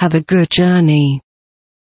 Have a good journey.